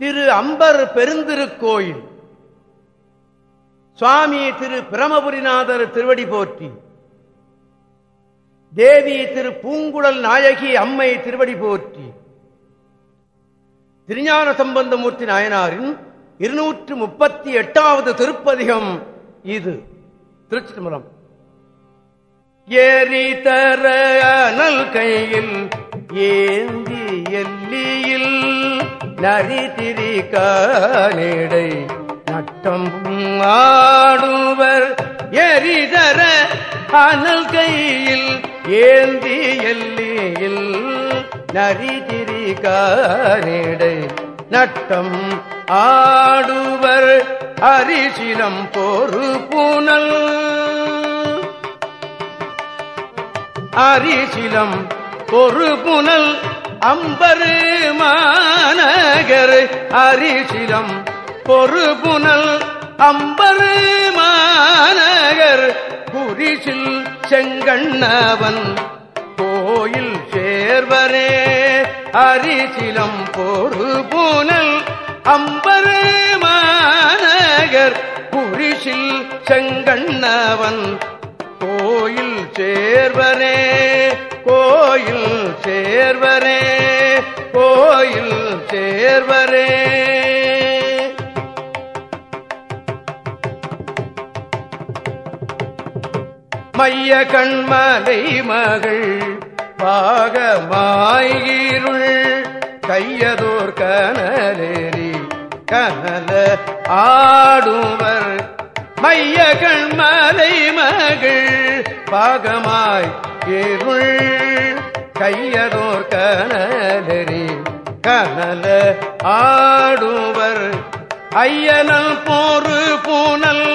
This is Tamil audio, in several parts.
திரு அம்பர் பெருந்திருக்கோயில். சுவாமி திரு பிரமபுரிநாதர் திருவடி போற்றி. தேவி திரு பூங்குழல் நாயகி அம்மை திருவடி போற்றி. திருஞான சம்பந்தமூர்த்தி நாயனாரின் இருநூற்று முப்பத்தி எட்டாவது திருப்பதிகம் இது. திருச்சிதம்பரம் ஏறி தர அனல் கையில் ஏந்தி எல்லியில் நரிதிரி காணேடை நட்டம் ஆடுவர். எரிதர அனல் கையில் ஏந்தி எல்லியில் நரிதிரி காணேடை நட்டம் ஆடுவர். அரிசிலம் பொறு பூனல் அரிசிலம் ஒரு புனல் அம்பரு மாநகர் அரிசிலம் ஒரு அம்பரு மாநகர் புரிசில் செங்கண்ணவன் கோயில் சேர்வரே அரிசிலம் பொறு அம்பரு மாநகர் புரிசில் செங்கண்ணவன் கோயில் சேர்வரே கோயில் சேர்வரே கோயில் சேர்வரே. மைய கண்மலை மகள் பாகமாயிருள் கையதோர் கனலேறி கனல ஆடுவர். மைய கண்மலை மகள் பாகமாய் இருள் கையதோர் கனலரி கனல ஆடுவர். ஐயனல் போரு பூனல்.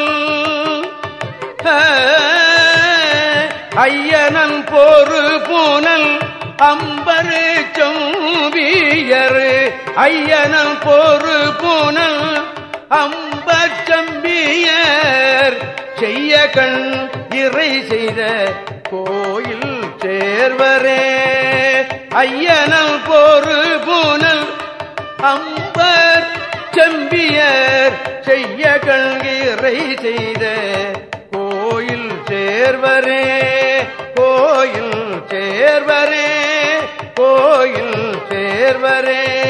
ஐயனன் போரு பூனல். அம்பரு சொம்பியர். ஐயனன் போரு பூனல். அம்பச்சம்பியர் செய்ய கண் இறை செய்த கோயில் சேர்வரே. ஐயனல் போரு பூனல் அம்பர் செம்பியர் செய்ய கண் செய்த கோயில் சேர்வரே. கோயில் சேர்வரே கோயில் சேர்வரே.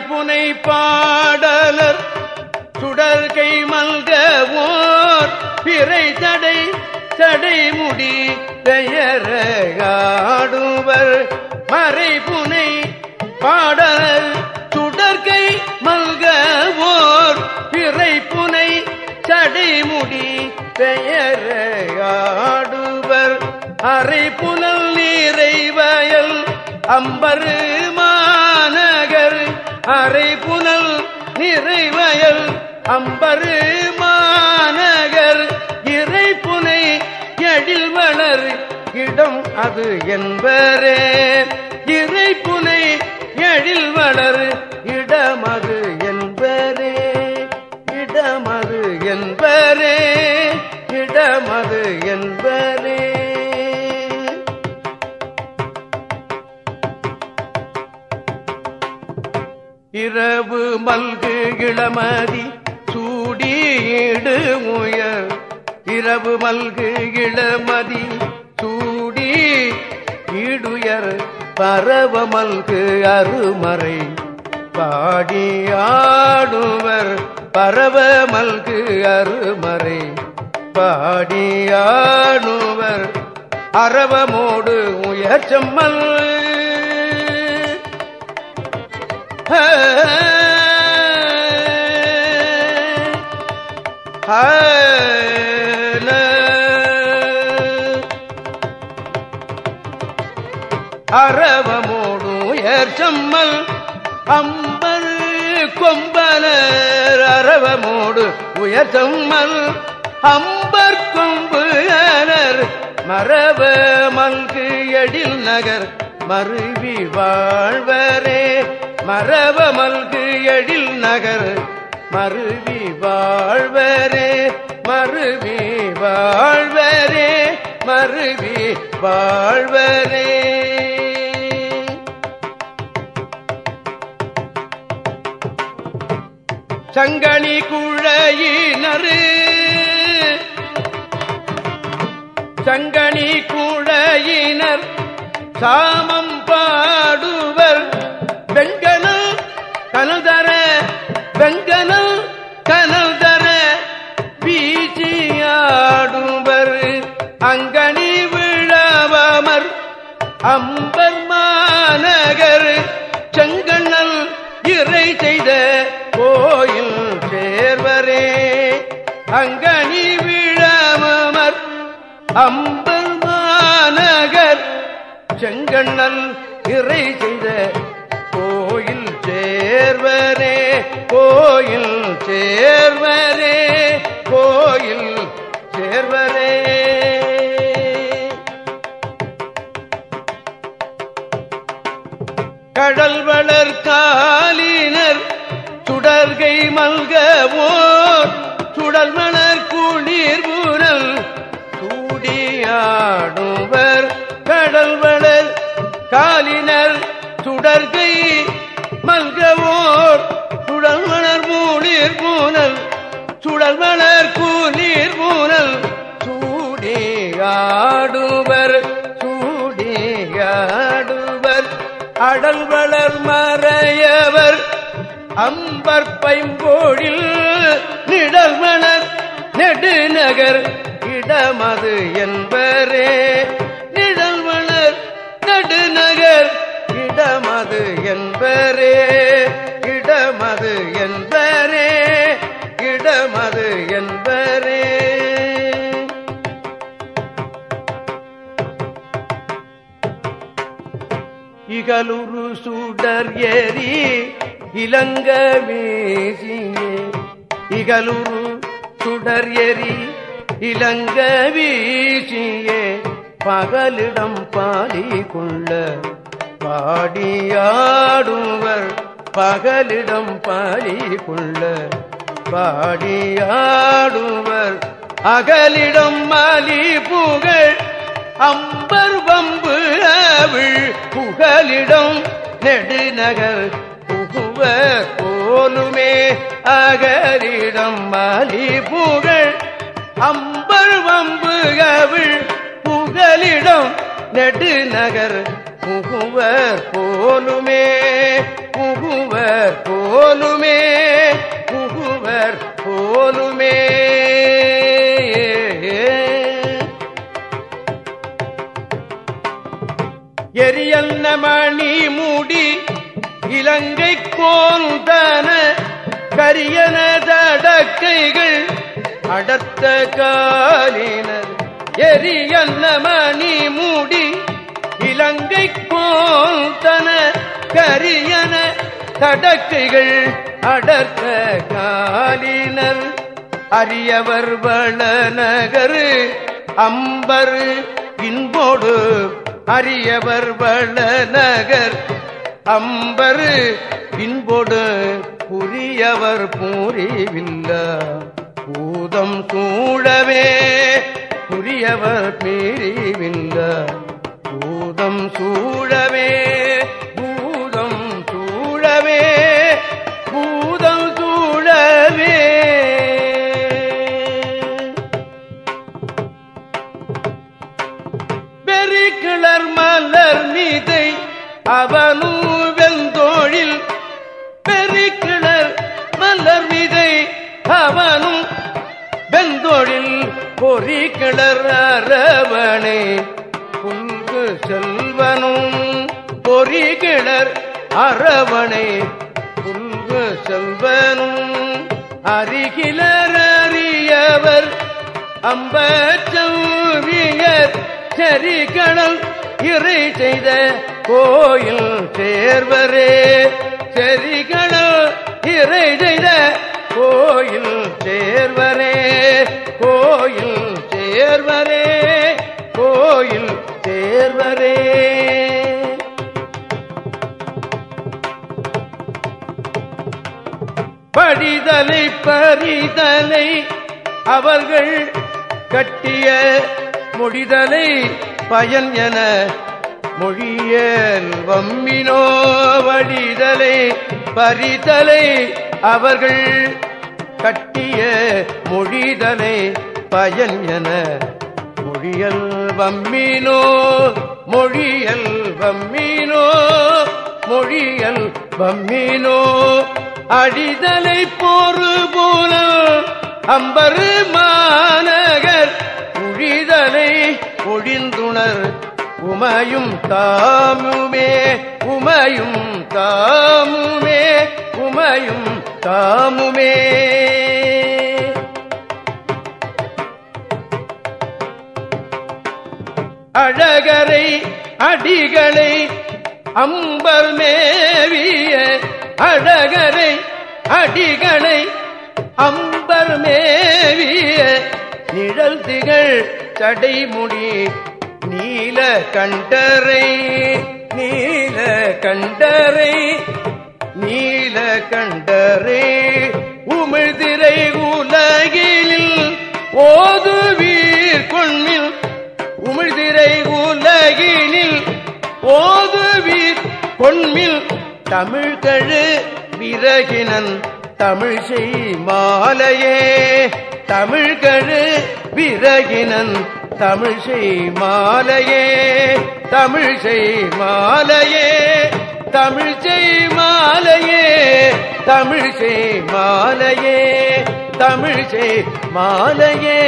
புனை பாடலர் சுடர்கை மல்கவோர் பிறை தடை தடைமுடி பெயராடுவர் மறைப்புனை பாடலர் சுடர்கை மல்கவோர் பிறை புனை சடைமுடி பெயராடுவர் அரை புனல் நீரை வயல் அம்பருமா அரை புனல் நிறைவயல் அம்பரு மாநகர் இறை புனை எழில் வளர் இடம் அது என்பரே. இறை புனை எழில் வளர் இடமது என்பரே இடமது என்பரே. இடமது என்ப இரவு மல்கு இளமதி சூடீடு உயர் இரவு மல்கு இளமதி சூடி ஈடுயர் பரவ மல்கு அருமறை பாடியாடுவர் பரவ மல்கு அருமறை பாடியாடுவர் அரவமோடு உயர் செம்மல் அரவமோடு உயர் செம்மல் அம்பர் கொம்பனர் அரவமோடு உயர் செம்மல் அம்பர் கொம்புனர் மரவ மங்கு எழில் நகர் மருவி வாழ்வரே. மரவ மல்கு எழில் நகர் மருவி வாழ்வரே மருவி வாழ்வரே மருவி வாழ்வரே. சங்கணி குழையினரு சங்கணி குழையினர் சாமம் பாடுவர் கனதர வெங்கனல் கனதர வீச்சியாடுவர் அங்கனி விழாவமர் அம்பர் மாநகர். செங்கண்ணல் இறை செய்த கோயில் சேர்வரே. அங்கனி விழாவமர் அம்பர் மாநகர். செங்கண்ணல் இறை செய்த சேர்வரே கோயில் சேர்வரே கோயில் சேர்வரே. கடல் வளர் காலினர் சுடர்கை மல்கவோர் சுடல் மலர் சுடல் மலர் கூநீர் மூனல் சூடியாடுவர் சூடியாடுவர் அடல் வளர் மறையவர் அம்பர் பைம்போழில் நிழல் மணர் நெடுநகர் இடமது என்பர். சுடர் ஏறி இளங்க வீசியே இகலூர் சுடர் எரி இளங்க வீசியே. பகலிடம் பாடி கொள்ள பாடியாடுவர். பகலிடம் பாடி கொள்ள பாடியாடுவர். அகலிடம் மலி புகழ். அம்பர் வம்பு அவிழ் புகலிடம் நெடுநகர் புகுவ கோலுமே அகரிடம் மாலி புகழ். அம்பர் வம்பு அவிழ் புகலிடம் நெடுநகர் புகுவர் போலுமே புகுவர் போலுமே புகுவர் போலுமே. மணி மூடி இலங்கை கோந்தன கரியனதடக்கைகள் அடர்த்த காலினர். எரியல்ன மணி மூடி இலங்கை கோந்தன கரியன தடக்கைகள் அடர்த்த காலினர். அரியவர் வளநகர் அம்பர் இன்போடு அரியவர் வள நகர் அம்பரு இன்போடு புரியவர் பூரிவில்ல. பூதம் சூழவே புரியவர் பேரிவில்ல பூதம் சூழவே கிளர் மலர் மீதை அவனும் வெந்தோழில் பெருக்கிளர் மலர் மீதை அவனும் வெந்தோழில் பொறி கிளர் அரவணை. புல்கு செல்வனும் பொறி கிளர் அரவணை. புல்கு செல்வனும் அருகிலர் அறியவர் அம்பச்சவியர் செரிகணல் இறை செய்த கோயில் சேர்வரே செரிகணல் இறை செய்த கோயில் சேர்வரே கோயில் சேர்வரே கோயில் சேர்வரே படிதலை பறிதலை அவர்கள் கட்டிய முடிதலை பயன் என மொழியேன் வம்மினோ வடிதலை பரிதலை அவர்கள் கட்டிய மொழிதலை பயன் என மொழியல் வம்மினோ மொழியல் வம்மினோ மொழியல் வம்மினோ அடிதலை போரு போல அம்பரு மாநகர் உழிதலை ஒழிந்துணர் உமையும் தாமுமே உமையும் தாமுமே உமையும் தாமுமே. அழகரை அடிகளை அம்பர் மேவிய அழகரை அடிகளை அம்பர் மேவிய நிழல் திகழ் சடைமுடி நீல கண்டரை நீல கண்டரை நீல கண்டரே உமிழ்திரை உலகில் ஓதுவீர் கொண்மில் உமிழ்திரை உலகினில் ஓதுவீர் பொன்மில் தமிழ்கழு விறகினன் தமிழ் செய் மாலையே தமிழ்கழு விரகினன் தமிழ் செய் மாலையே தமிழ் செய் மாலையே தமிழ் செய் மாலையே தமிழ் செய் மாலையே தமிழ் செய் மாலையே.